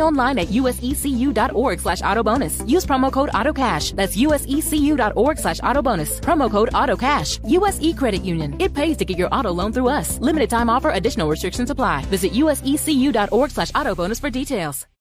Online at usecu.org slash autobonus. Use promo code AutoCash. That's usecu.org slash autobonus. Promo code AutoCash. USE Credit Union. It pays to get your auto loan through us. Limited time offer. Additional restrictions apply. Visit usecu.org slash autobonus for details.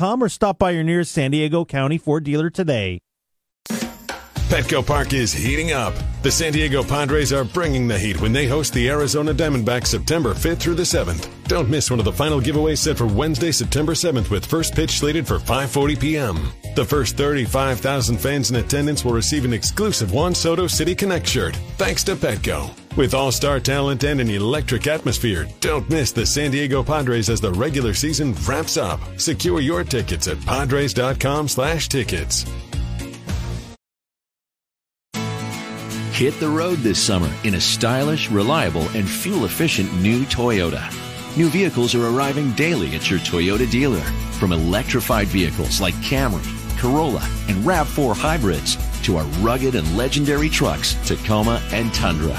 or stop by your nearest San Diego County Ford dealer today. Petco Park is heating up. The San Diego Padres are bringing the heat when they host the Arizona Diamondbacks September 5th through the 7th. Don't miss one of the final giveaways set for Wednesday, September 7th with first pitch slated for 5:40 p.m. The first 35,000 fans in attendance will receive an exclusive Juan Soto City Connect shirt thanks to Petco. With all-star talent and an electric atmosphere, don't miss the San Diego Padres as the regular season wraps up. Secure your tickets at padres.com slash tickets. Hit the road this summer in a stylish, reliable, and fuel efficient new Toyota. New vehicles are arriving daily at your Toyota dealer. From electrified vehicles like Camry, Corolla, and RAV4 hybrids to our rugged and legendary trucks, Tacoma and Tundra.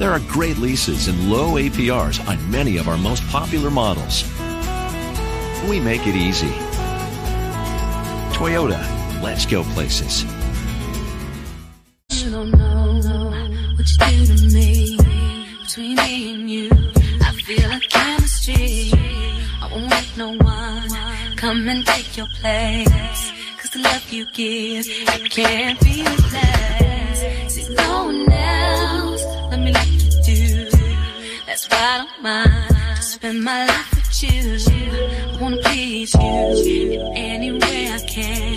There are great leases and low APRs on many of our most popular models. We make it easy. Toyota, let's go places. You don't know what you do to me. Between me and you, I feel a chemistry. I won't let no one come and take your place. Cause the love you give, it can't be replaced. I don't mind to spend my life with you. I wanna please you in any way I can.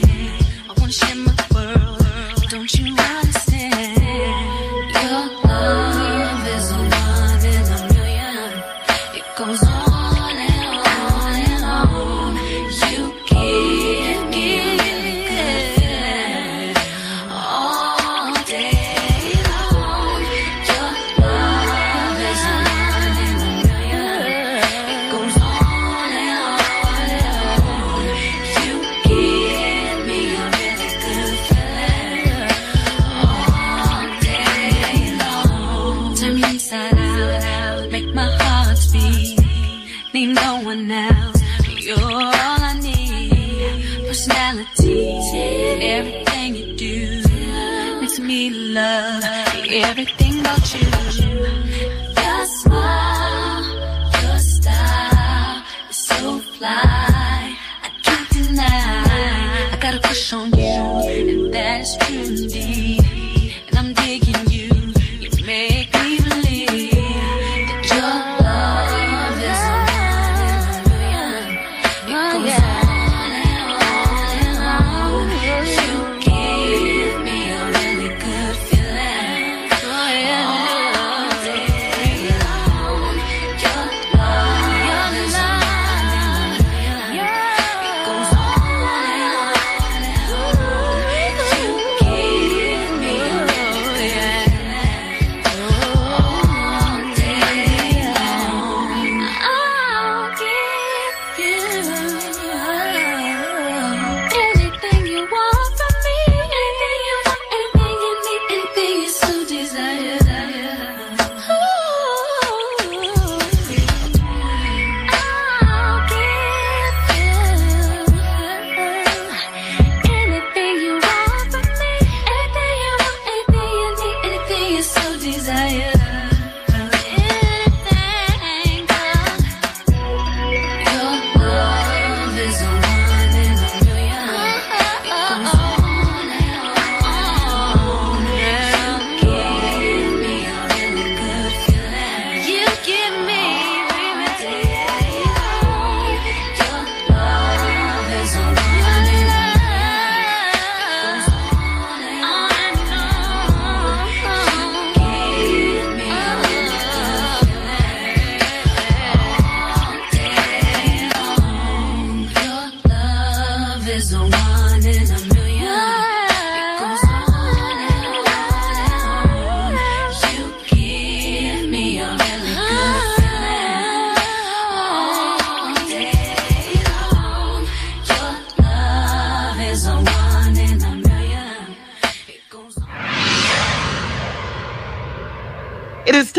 Got a crush on you, and that's true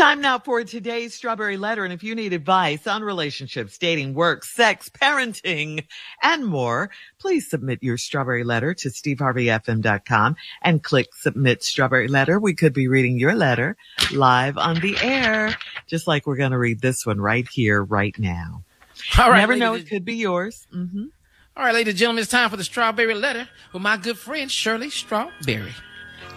time now for today's Strawberry Letter. And if you need advice on relationships, dating, work, sex, parenting, and more, please submit your Strawberry Letter to steveharveyfm.com and click Submit Strawberry Letter. We could be reading your letter live on the air, just like we're going to read this one right here, right now. All right, Never ladies know, it could be yours. hmm All right, ladies and gentlemen, it's time for the strawberry letter with my good friend Shirley Strawberry.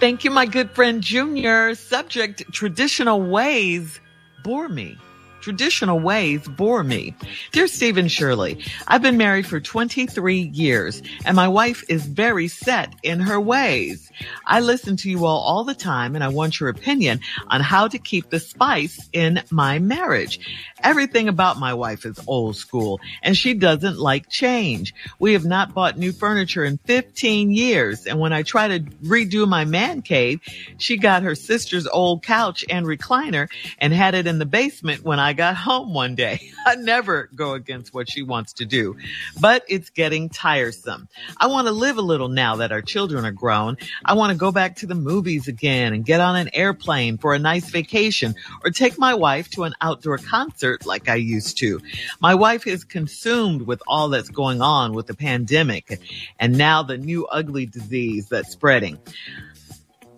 Thank you, my good friend Junior. Subject traditional ways bore me. Traditional ways bore me. Dear Stephen Shirley, I've been married for 23 years and my wife is very set in her ways. I listen to you all all the time and I want your opinion on how to keep the spice in my marriage. Everything about my wife is old school and she doesn't like change. We have not bought new furniture in 15 years. And when I try to redo my man cave, she got her sister's old couch and recliner and had it in the basement when I got home one day. I never go against what she wants to do, but it's getting tiresome. I want to live a little now that our children are grown. I want to go back to the movies again and get on an airplane for a nice vacation or take my wife to an outdoor concert like I used to. My wife is consumed with all that's going on with the pandemic and now the new ugly disease that's spreading.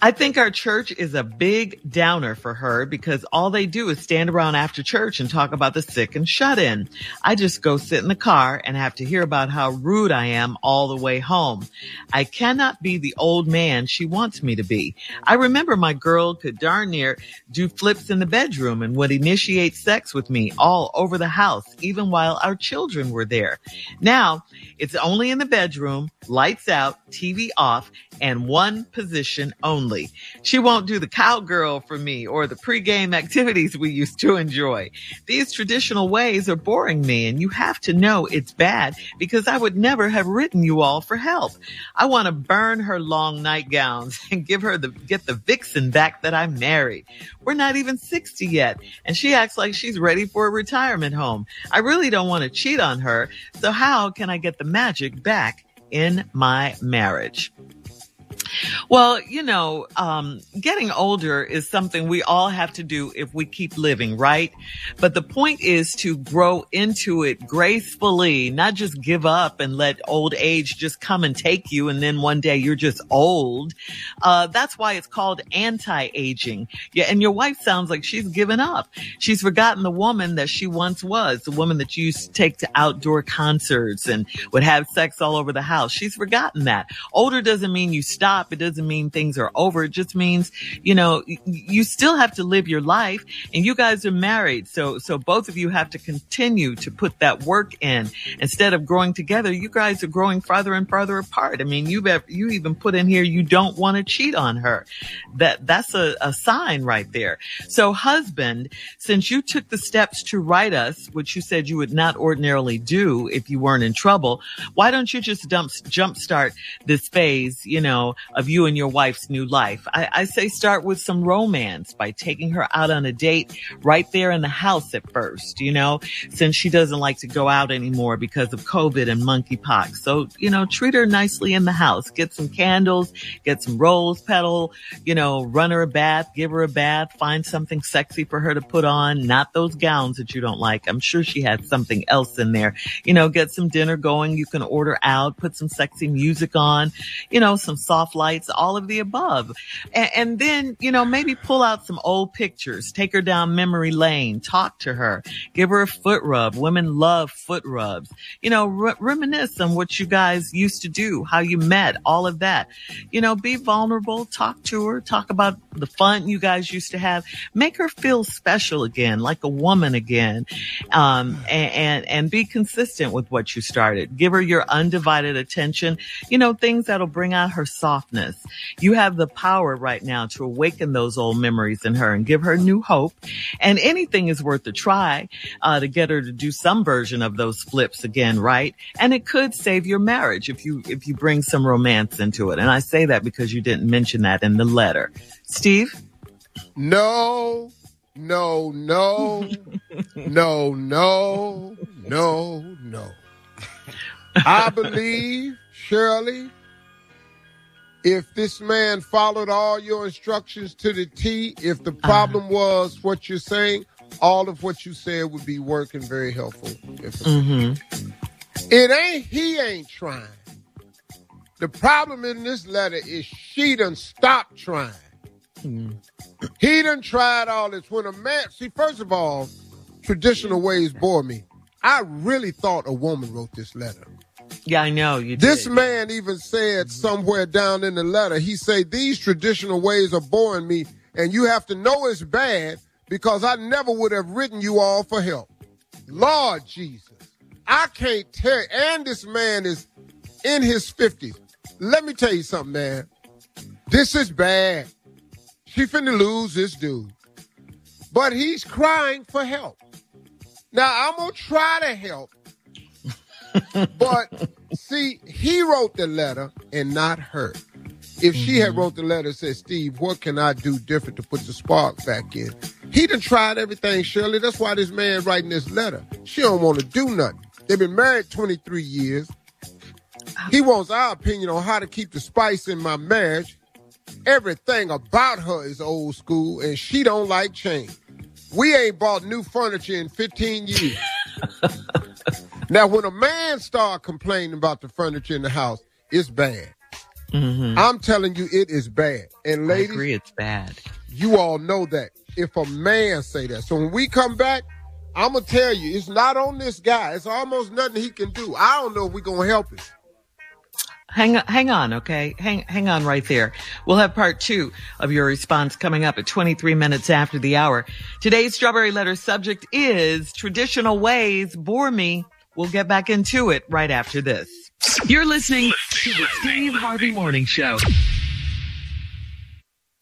I think our church is a big downer for her because all they do is stand around after church and talk about the sick and shut in. I just go sit in the car and have to hear about how rude I am all the way home. I cannot be the old man she wants me to be. I remember my girl could darn near do flips in the bedroom and would initiate sex with me all over the house, even while our children were there. Now it's only in the bedroom, lights out, TV off, and one position only. She won't do the cowgirl for me or the pregame activities we used to enjoy. These traditional ways are boring me and you have to know it's bad because I would never have written you all for help. I want to burn her long nightgowns and give her the, get the vixen back that I married. We're not even 60 yet and she acts like she's ready for a retirement home. I really don't want to cheat on her. So how can I get the magic back in my marriage? Well, you know, um, getting older is something we all have to do if we keep living, right? But the point is to grow into it gracefully, not just give up and let old age just come and take you. And then one day you're just old. Uh, that's why it's called anti-aging. Yeah. And your wife sounds like she's given up. She's forgotten the woman that she once was, the woman that you used to take to outdoor concerts and would have sex all over the house. She's forgotten that. Older doesn't mean you stop. It doesn't mean things are over. It just means, you know, you still have to live your life and you guys are married. So, so both of you have to continue to put that work in instead of growing together. You guys are growing farther and farther apart. I mean, you've, ev- you even put in here, you don't want to cheat on her. That, that's a, a sign right there. So husband, since you took the steps to write us, which you said you would not ordinarily do if you weren't in trouble, why don't you just dump, jumpstart this phase, you know, of you and your wife's new life? I, I say start with some romance by taking her out on a date right there in the house at first, you know, since she doesn't like to go out anymore because of COVID and monkeypox. So, you know, treat her nicely in the house, get some candles, get some rose petal, you know, run her a bath, give her a bath, find something sexy for her to put on, not those gowns that you don't like. I'm sure she had something else in there. You know, get some dinner going. You can order out, put some sexy music on, you know, some soft lights, all of the above. And, and then, you know, maybe pull out some old pictures, take her down memory lane, talk to her, give her a foot rub. Women love foot rubs. You know, re- reminisce on what you guys used to do, how you met, all of that. You know, be vulnerable, talk to her, talk about the fun you guys used to have. Make her feel special again, like a woman again. Um, and, and, and be consistent with what you started. Give her your undivided attention. You know, things that'll bring out her soft softness. You have the power right now to awaken those old memories in her and give her new hope. And anything is worth a try uh, to get her to do some version of those flips again, right? And it could save your marriage if you if you bring some romance into it. And I say that because you didn't mention that in the letter. Steve? No, no, no, no, no, no, no. I believe, Shirley, if this man followed all your instructions to the T, if the problem uh-huh. was what you're saying, all of what you said would be working very helpful. Mm-hmm. It ain't, he ain't trying. The problem in this letter is she done stopped trying. Mm. He done tried all this. When a man, see, first of all, traditional ways bore me. I really thought a woman wrote this letter. Yeah, I know you. This did. man even said mm-hmm. somewhere down in the letter, he said these traditional ways are boring me, and you have to know it's bad because I never would have written you all for help. Lord Jesus, I can't tell. And this man is in his fifties. Let me tell you something, man. This is bad. She finna lose this dude. But he's crying for help. Now I'm gonna try to help. But see, he wrote the letter and not her. If she had mm-hmm. wrote the letter said, Steve, what can I do different to put the spark back in? He done tried everything, Shirley. That's why this man writing this letter. She don't want to do nothing. They've been married 23 years. He wants our opinion on how to keep the spice in my marriage. Everything about her is old school, and she don't like change. We ain't bought new furniture in 15 years. now, when a man start complaining about the furniture in the house, it's bad. Mm-hmm. I'm telling you, it is bad. And ladies, I agree, it's bad. You all know that. If a man say that, so when we come back, I'm gonna tell you, it's not on this guy. It's almost nothing he can do. I don't know if we're gonna help him. Hang on, hang on, okay? Hang, hang on right there. We'll have part two of your response coming up at 23 minutes after the hour. Today's Strawberry Letter subject is traditional ways bore me. We'll get back into it right after this. You're listening to the Steve Harvey Morning Show.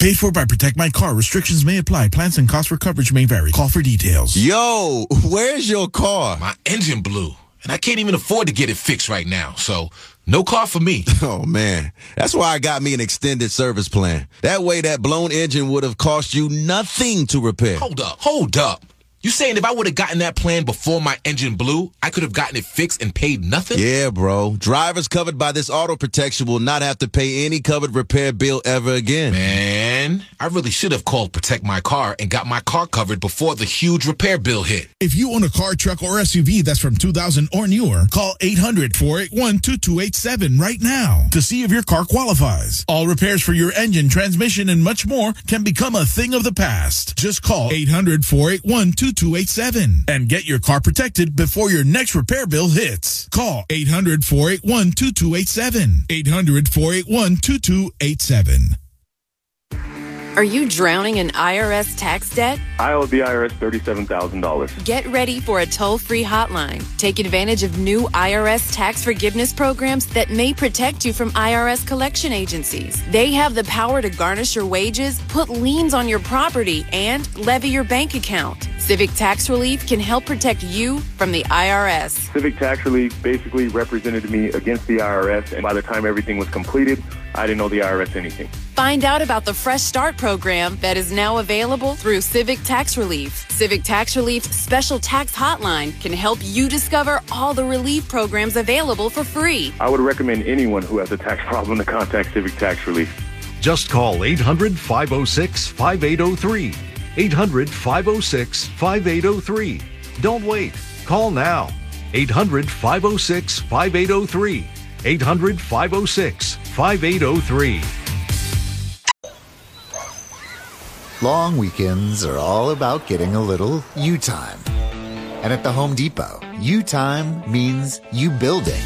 Paid for by Protect My Car. Restrictions may apply. Plans and costs for coverage may vary. Call for details. Yo, where's your car? My engine blew, and I can't even afford to get it fixed right now. So no car for me. Oh man, that's why I got me an extended service plan. That way that blown engine would have cost you nothing to repair. Hold up, hold up. You saying if I would have gotten that plan before my engine blew, I could have gotten it fixed and paid nothing? Yeah, bro. Drivers covered by this auto protection will not have to pay any covered repair bill ever again. Man, I really should have called Protect My Car and got my car covered before the huge repair bill hit. If you own a car, truck, or SUV that's from 2000 or newer, call 800-481-2287 right now to see if your car qualifies. All repairs for your engine, transmission, and much more can become a thing of the past. Just call 800 481 2287 and get your car protected before your next repair bill hits. Call 800 481 2287. 800 481 2287. Are you drowning in IRS tax debt? I owe the IRS $37,000. Get ready for a toll free hotline. Take advantage of new IRS tax forgiveness programs that may protect you from IRS collection agencies. They have the power to garnish your wages, put liens on your property, and levy your bank account. Civic Tax Relief can help protect you from the IRS. Civic Tax Relief basically represented me against the IRS, and by the time everything was completed, I didn't know the IRS anything. Find out about the Fresh Start program that is now available through Civic Tax Relief. Civic Tax Relief's special tax hotline can help you discover all the relief programs available for free. I would recommend anyone who has a tax problem to contact Civic Tax Relief. Just call 800 506 5803 800 506 5803. Don't wait. Call now. 800 506 5803. 800 506 5803. Long weekends are all about getting a little you time. And at the Home Depot, you time means you building